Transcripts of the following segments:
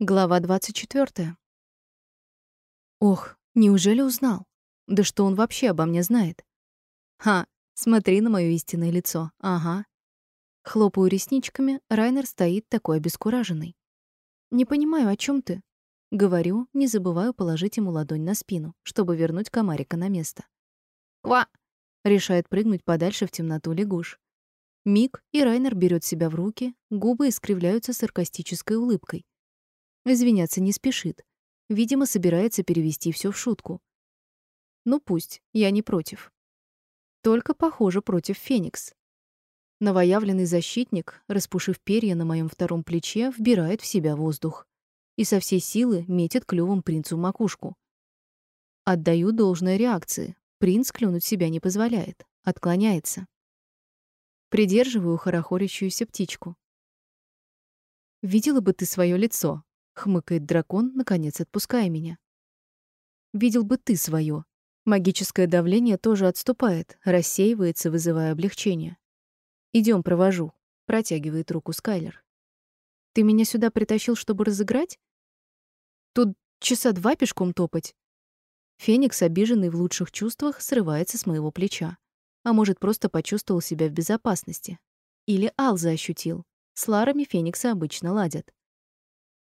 Глава 24. Ох, неужели узнал? Да что он вообще обо мне знает? Ха, смотри на моё истинное лицо. Ага. Хлопаю ресничками, Райнер стоит такой обескураженный. Не понимаю, о чём ты? Говорю, не забываю положить ему ладонь на спину, чтобы вернуть комарика на место. Ква! Решает прыгнуть подальше в темноту лягуш. Миг, и Райнер берёт себя в руки, губы искривляются саркастической улыбкой. Извиняться не спешит. Видимо, собирается перевести все в шутку. Ну пусть, я не против. Только, похоже, против Феникс. Новоявленный защитник, распушив перья на моем втором плече, вбирает в себя воздух и со всей силы метит клювом принцу макушку. Отдаю должное реакции. Принц клюнуть себя не позволяет, отклоняется. Придерживаю хорохорящуюся птичку. Видела бы ты свое лицо, хмыкает дракон, наконец отпуская меня. Видел бы ты свое. Магическое давление тоже отступает, рассеивается, вызывая облегчение. Идем, провожу, протягивает руку Скайлер. Ты меня сюда притащил, чтобы разыграть? Тут часа два пешком топать. Феникс, обиженный в лучших чувствах, срывается с моего плеча. А может, просто почувствовал себя в безопасности. Или Алза ощутил. С Ларами Фениксы обычно ладят.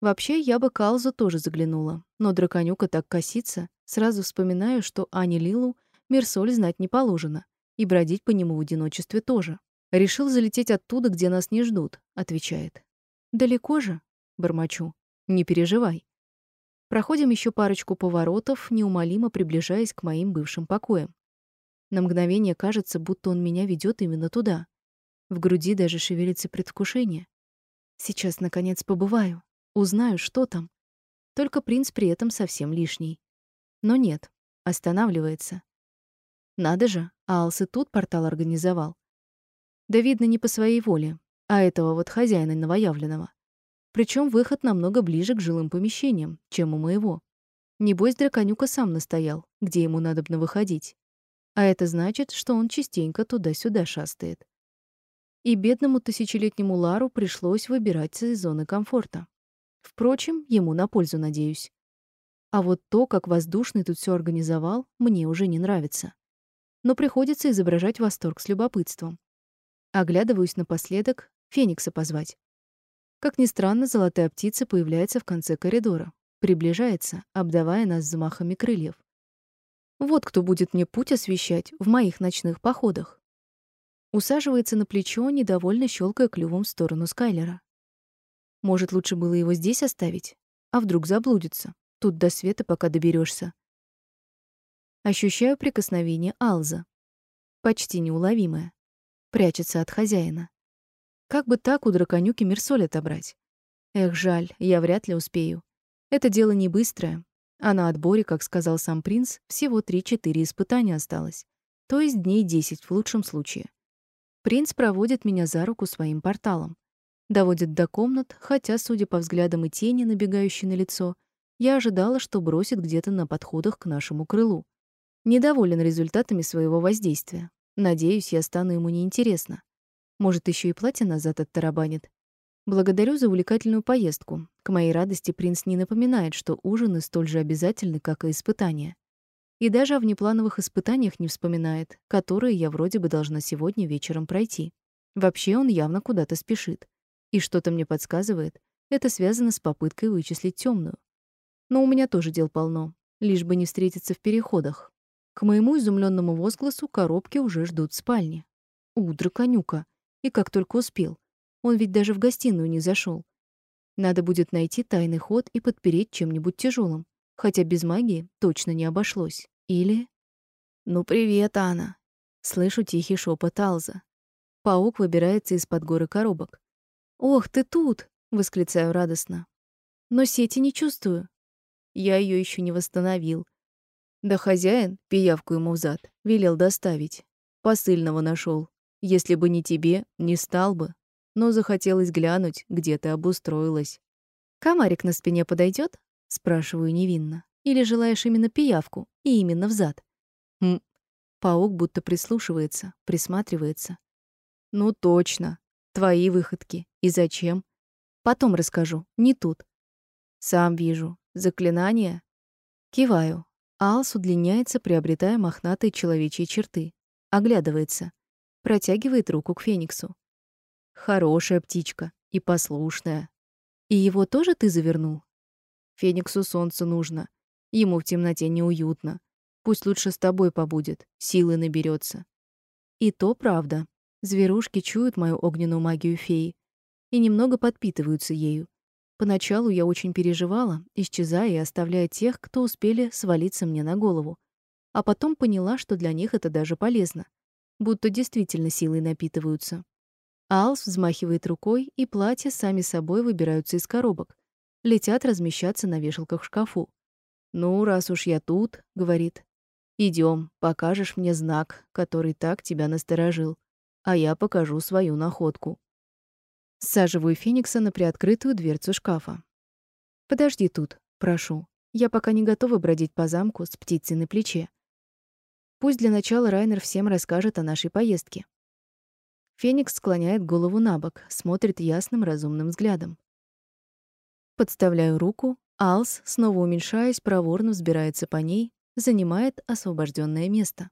Вообще, я бы к Алзу тоже заглянула, но драконюка так косится, сразу вспоминаю, что Ане Лилу Мерсоль знать не положено, и бродить по нему в одиночестве тоже. Решил залететь оттуда, где нас не ждут, отвечает. Далеко же, бормочу. Не переживай. Проходим еще парочку поворотов, неумолимо приближаясь к моим бывшим покоям. На мгновение кажется, будто он меня ведет именно туда. В груди даже шевелится предвкушение. Сейчас наконец побываю. Узнаю, что там. Только принц при этом совсем лишний. Но нет, останавливается. Надо же, Алс и тут портал организовал. Да видно не по своей воле, а этого вот хозяина новоявленного. Причем выход намного ближе к жилым помещениям, чем у моего. Небось, драконюка сам настоял, где ему надобно выходить. А это значит, что он частенько туда-сюда шастает. И бедному тысячелетнему Лару пришлось выбираться из зоны комфорта. Впрочем, ему на пользу, надеюсь. А вот то, как воздушный тут все организовал, мне уже не нравится. Но приходится изображать восторг с любопытством. Оглядываюсь напоследок, Феникса позвать. Как ни странно, золотая птица появляется в конце коридора, приближается, обдавая нас замахами крыльев. Вот кто будет мне путь освещать в моих ночных походах. Усаживается на плечо, недовольно щелкая клювом в сторону Скайлера. Может, лучше было его здесь оставить? А вдруг заблудится? Тут до света пока доберешься. Ощущаю прикосновение Алза. Почти неуловимое. Прячется от хозяина. Как бы так у драконюки Мерсоль отобрать? Эх, жаль, я вряд ли успею. Это дело не быстрое. А на отборе, как сказал сам принц, всего 3-4 испытания осталось. То есть дней 10 в лучшем случае. Принц проводит меня за руку своим порталом. Доводит до комнат, хотя, судя по взглядам и тени, набегающей на лицо, я ожидала, что бросит где-то на подходах к нашему крылу. Недоволен результатами своего воздействия. Надеюсь, я стану ему неинтересна. Может, еще и платье назад оттарабанит. Благодарю за увлекательную поездку. К моей радости принц не напоминает, что ужины столь же обязательны, как и испытания. И даже о внеплановых испытаниях не вспоминает, которые я вроде бы должна сегодня вечером пройти. Вообще он явно куда-то спешит. И что-то мне подсказывает, это связано с попыткой вычислить темную. Но у меня тоже дел полно, лишь бы не встретиться в переходах. К моему изумленному возгласу коробки уже ждут в спальне. У, драконюка. И как только успел. Он ведь даже в гостиную не зашел. Надо будет найти тайный ход и подпереть чем-нибудь тяжелым, хотя без магии точно не обошлось. Или... «Ну, привет, Анна!» Слышу тихий шепот Алза. Паук выбирается из-под горы коробок. «Ох, ты тут!» — восклицаю радостно. «Но сети не чувствую». Я ее еще не восстановил. Да хозяин, пиявку ему взад, велел доставить. Посыльного нашел. Если бы не тебе, не стал бы. Но захотелось глянуть, где ты обустроилась. «Комарик на спине подойдет? спрашиваю невинно. «Или желаешь именно пиявку и именно взад?» Хм. Паук будто прислушивается, присматривается. «Ну точно. Твои выходки. И зачем? Потом расскажу. Не тут. Сам вижу. Заклинание? Киваю. Алс удлиняется, приобретая мохнатые человечьи черты. Оглядывается. Протягивает руку к Фениксу. Хорошая птичка и послушная. И его тоже ты завернул? Фениксу солнце нужно. Ему в темноте неуютно. Пусть лучше с тобой побудет, силы наберется. И то правда. Зверушки чуют мою огненную магию феи и немного подпитываются ею. Поначалу я очень переживала, исчезая и оставляя тех, кто успели свалиться мне на голову. А потом поняла, что для них это даже полезно. Будто действительно силой напитываются. Алс взмахивает рукой, и платья сами собой выбираются из коробок. Летят размещаться на вешалках в шкафу. «Ну, раз уж я тут», — говорит, — «идём, покажешь мне знак, который так тебя насторожил, а я покажу свою находку». Саживаю Феникса на приоткрытую дверцу шкафа. «Подожди тут, прошу. Я пока не готова бродить по замку с птицей на плече. Пусть для начала Райнер всем расскажет о нашей поездке». Феникс склоняет голову на бок, смотрит ясным, разумным взглядом. Подставляю руку, Алс, снова уменьшаясь, проворно взбирается по ней, занимает освобожденное место.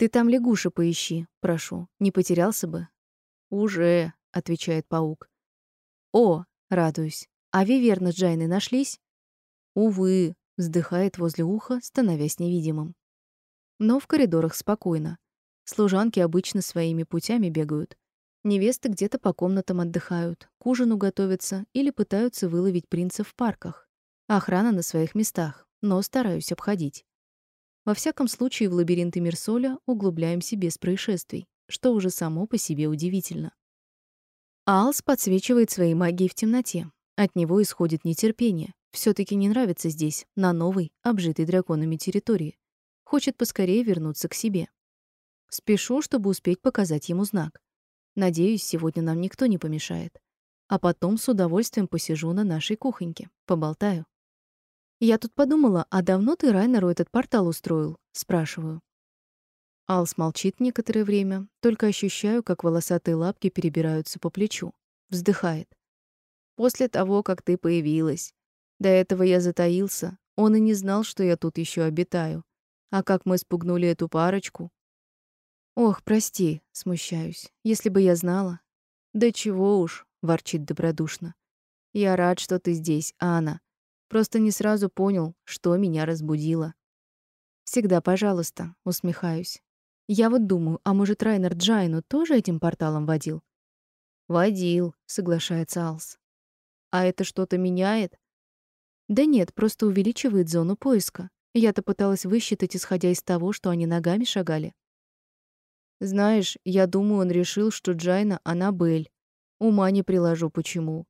«Ты там лягуша поищи, прошу, не потерялся бы». «Уже», — отвечает паук. «О!» — радуюсь. «А Виверна с нашлись?» «Увы», — вздыхает возле уха, становясь невидимым. Но в коридорах спокойно. Служанки обычно своими путями бегают. Невесты где-то по комнатам отдыхают, к ужину готовятся или пытаются выловить принца в парках. Охрана на своих местах, но стараюсь обходить. Во всяком случае, в лабиринты Мирсоля углубляемся без происшествий, что уже само по себе удивительно. Алс подсвечивает своей магией в темноте. От него исходит нетерпение. все таки не нравится здесь, на новой, обжитой драконами территории. Хочет поскорее вернуться к себе. Спешу, чтобы успеть показать ему знак. Надеюсь, сегодня нам никто не помешает. А потом с удовольствием посижу на нашей кухоньке, поболтаю. Я тут подумала, а давно ты Райнеру этот портал устроил? Спрашиваю. Алс молчит некоторое время, только ощущаю, как волосатые лапки перебираются по плечу. Вздыхает. После того, как ты появилась. До этого я затаился. Он и не знал, что я тут еще обитаю. А как мы спугнули эту парочку? Ох, прости, смущаюсь. Если бы я знала. Да чего уж, ворчит добродушно. Я рад, что ты здесь, Анна. Просто не сразу понял, что меня разбудило. Всегда, пожалуйста, усмехаюсь. Я вот думаю, а может, Райнер Джайну тоже этим порталом водил? Водил, соглашается Алс. А это что-то меняет? Да нет, просто увеличивает зону поиска. Я-то пыталась высчитать, исходя из того, что они ногами шагали. Знаешь, я думаю, он решил, что Джайна Аннабель. Ума не приложу, почему.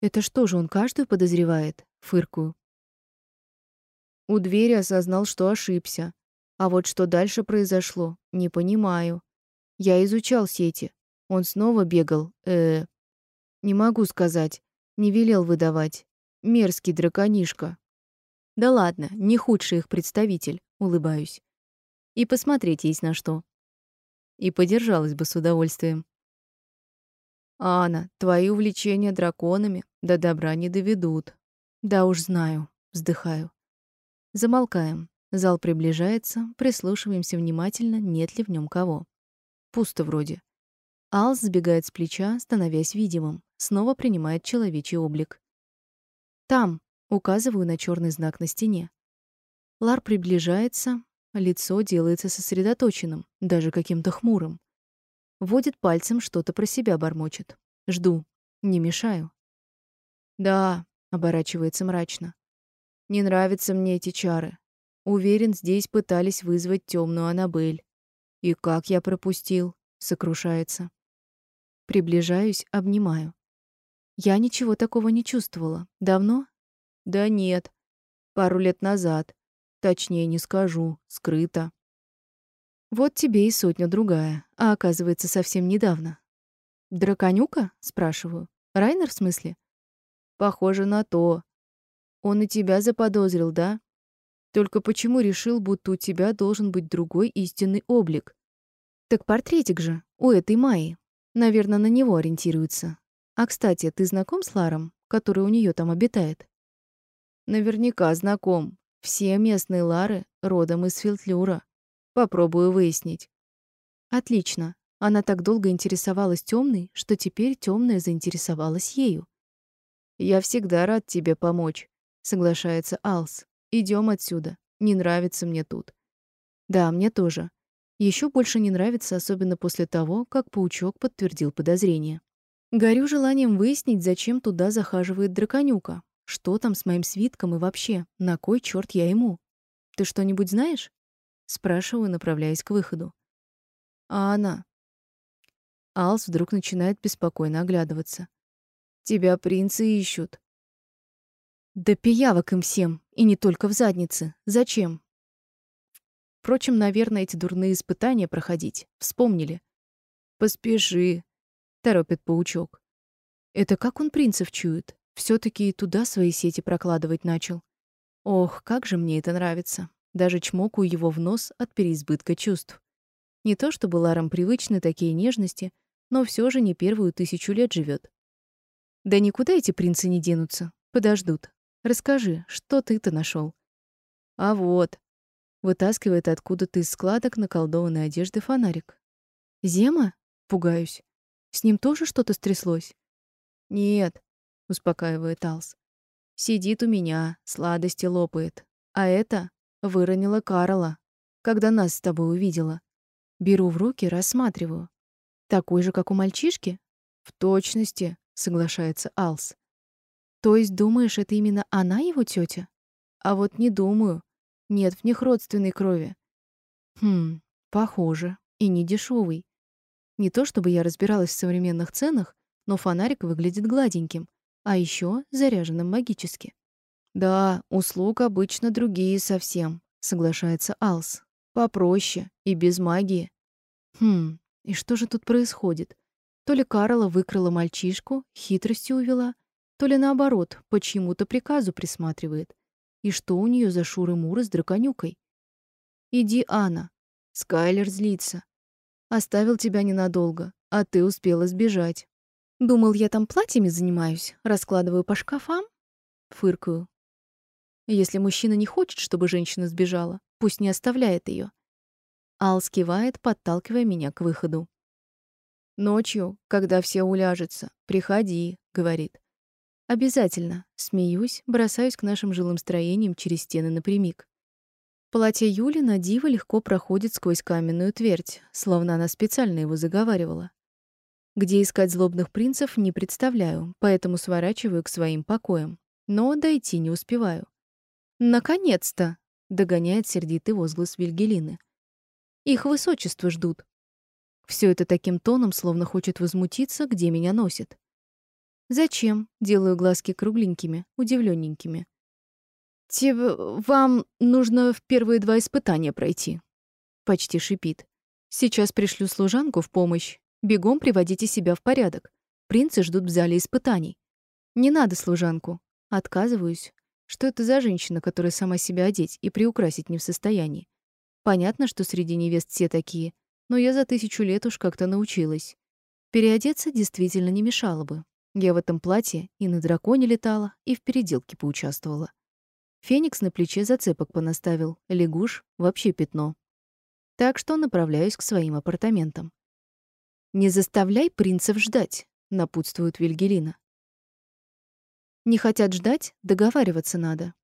Это что же, он каждую подозревает? Фыркую. У двери осознал, что ошибся. А вот что дальше произошло, не понимаю. Я изучал сети. Он снова бегал. Э, не могу сказать, не велел выдавать. Мерзкий драконишка. Да ладно, не худший их представитель, улыбаюсь. И посмотреть есть на что. И подержалась бы с удовольствием. Анна, твои увлечения драконами до добра не доведут. Да уж знаю, вздыхаю. Замолкаем. Зал приближается, прислушиваемся внимательно, нет ли в нем кого. Пусто вроде. Алс сбегает с плеча, становясь видимым, снова принимает человечий облик. Там, указываю на черный знак на стене. Лар приближается, лицо делается сосредоточенным, даже каким-то хмурым. Водит пальцем, что-то про себя бормочет. Жду, не мешаю. Да, оборачивается мрачно. Не нравятся мне эти чары. Уверен, здесь пытались вызвать темную Анабель. И как я пропустил, сокрушается. Приближаюсь, обнимаю. Я ничего такого не чувствовала. Давно? Да нет. Пару лет назад. Точнее не скажу, скрыто. Вот тебе и сотня другая, а оказывается совсем недавно. Драконюка? спрашиваю. Райнер в смысле? Похоже на то. Он и тебя заподозрил, да? Только почему решил, будто у тебя должен быть другой истинный облик? Так портретик же у этой Майи. Наверное, на него ориентируется. А, кстати, ты знаком с Ларом? который у нее там обитает. Наверняка знаком. Все местные лары родом из Филтлюра. Попробую выяснить. Отлично. Она так долго интересовалась темной, что теперь темная заинтересовалась ею. Я всегда рад тебе помочь, соглашается Алс. Идем отсюда. Не нравится мне тут. Да, мне тоже. Еще больше не нравится, особенно после того, как паучок подтвердил подозрение. Горю желанием выяснить, зачем туда захаживает драконюка. Что там с моим свитком и вообще, на кой черт я ему? Ты что-нибудь знаешь? спрашиваю, направляясь к выходу. А она? Алс вдруг начинает беспокойно оглядываться. Тебя принцы ищут. Да пиявок им всем, и не только в заднице. Зачем? Впрочем, наверное, эти дурные испытания проходить. Вспомнили. Поспеши, торопит паучок. Это как он принцев чует? все таки и туда свои сети прокладывать начал. Ох, как же мне это нравится. Даже чмокаю его в нос от переизбытка чувств. Не то чтобы Ларам привычны такие нежности, но все же не первую тысячу лет живет. Да никуда эти принцы не денутся. Подождут. Расскажи, что ты-то нашел? А вот. Вытаскивает откуда-то из складок наколдованной одежды фонарик. Зема? Пугаюсь. С ним тоже что-то стряслось? Нет, успокаивает Алс. Сидит у меня, сладости лопает. А это выронила Карла, когда нас с тобой увидела. Беру в руки, рассматриваю. Такой же, как у мальчишки? В точности, соглашается Алс. То есть думаешь, это именно она его тетя? А вот не думаю. Нет в них родственной крови. Хм, похоже, и не дешевый. Не то чтобы я разбиралась в современных ценах, но фонарик выглядит гладеньким, а еще заряженным магически. Да, услуг обычно другие совсем, соглашается Алс. Попроще и без магии. Хм, и что же тут происходит? То ли Карла выкрала мальчишку, хитростью увела, то ли наоборот, по чьему-то приказу присматривает. И что у нее за шуры-муры с драконюкой? Иди, Анна. Скайлер злится. Оставил тебя ненадолго, а ты успела сбежать. Думал, я там платьями занимаюсь, раскладываю по шкафам? Фыркаю. Если мужчина не хочет, чтобы женщина сбежала, пусть не оставляет ее. Ал скивает, подталкивая меня к выходу. Ночью, когда все уляжутся, приходи, говорит. Обязательно. Смеюсь, бросаюсь к нашим жилым строениям через стены напрямик. Платье Юли на диво легко проходит сквозь каменную твердь, словно она специально его заговаривала. Где искать злобных принцев, не представляю, поэтому сворачиваю к своим покоям. Но дойти не успеваю. «Наконец-то!» — догоняет сердитый возглас Вильгелины. «Их высочество ждут. Все это таким тоном, словно хочет возмутиться, где меня носит. Зачем? Делаю глазки кругленькими, удивленненькими. Тебе вам нужно в первые два испытания пройти. Почти шипит. Сейчас пришлю служанку в помощь. Бегом приводите себя в порядок. Принцы ждут в зале испытаний. Не надо служанку. Отказываюсь. Что это за женщина, которая сама себя одеть и приукрасить не в состоянии? Понятно, что среди невест все такие, но я за тысячу лет уж как-то научилась. Переодеться действительно не мешало бы. Я в этом платье и на драконе летала, и в переделке поучаствовала. Феникс на плече зацепок понаставил, лягуш — вообще пятно. Так что направляюсь к своим апартаментам. «Не заставляй принцев ждать», — напутствует Вильгелина. Не хотят ждать, договариваться надо.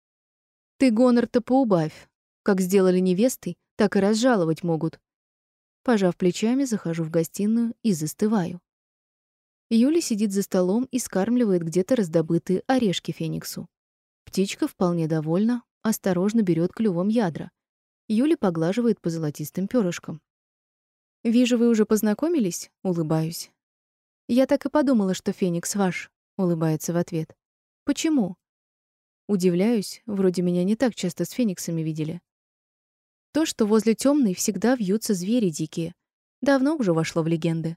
Ты гонор-то поубавь. Как сделали невестой, так и разжаловать могут. Пожав плечами, захожу в гостиную и застываю. Юля сидит за столом и скармливает где-то раздобытые орешки Фениксу. Птичка вполне довольна, осторожно берет клювом ядра. Юля поглаживает по золотистым перышкам. «Вижу, вы уже познакомились?» — улыбаюсь. «Я так и подумала, что Феникс ваш», — улыбается в ответ. «Почему?» Удивляюсь, вроде меня не так часто с Фениксами видели. То, что возле темной всегда вьются звери дикие, давно уже вошло в легенды.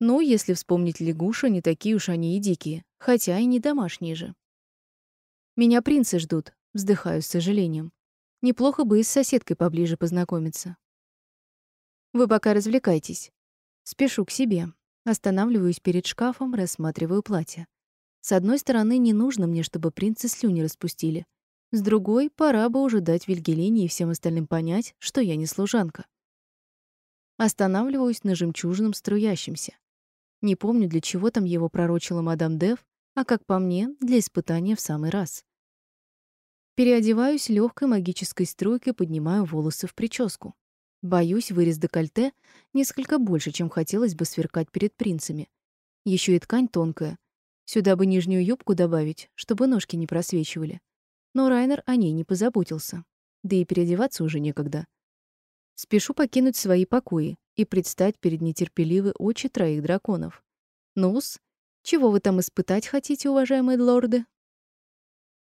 Ну, если вспомнить лягуша, не такие уж они и дикие, хотя и не домашние же. Меня принцы ждут, вздыхаю с сожалением. Неплохо бы и с соседкой поближе познакомиться. Вы пока развлекайтесь. Спешу к себе. Останавливаюсь перед шкафом, рассматриваю платье. С одной стороны, не нужно мне, чтобы принцы слюни распустили. С другой, пора бы уже дать Вильгелине и всем остальным понять, что я не служанка. Останавливаюсь на жемчужном струящемся. Не помню, для чего там его пророчила мадам Дев, а, как по мне, для испытания в самый раз. Переодеваюсь легкой магической струйкой, поднимаю волосы в прическу. Боюсь, вырез декольте несколько больше, чем хотелось бы сверкать перед принцами. Еще и ткань тонкая. Сюда бы нижнюю юбку добавить, чтобы ножки не просвечивали. Но Райнер о ней не позаботился. Да и переодеваться уже некогда. Спешу покинуть свои покои и предстать перед нетерпеливой очи троих драконов. Нус, чего вы там испытать хотите, уважаемые лорды?